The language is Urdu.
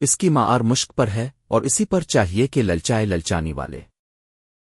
اس کی معار مشق پر ہے اور اسی پر چاہیے کہ للچائے للچانی والے۔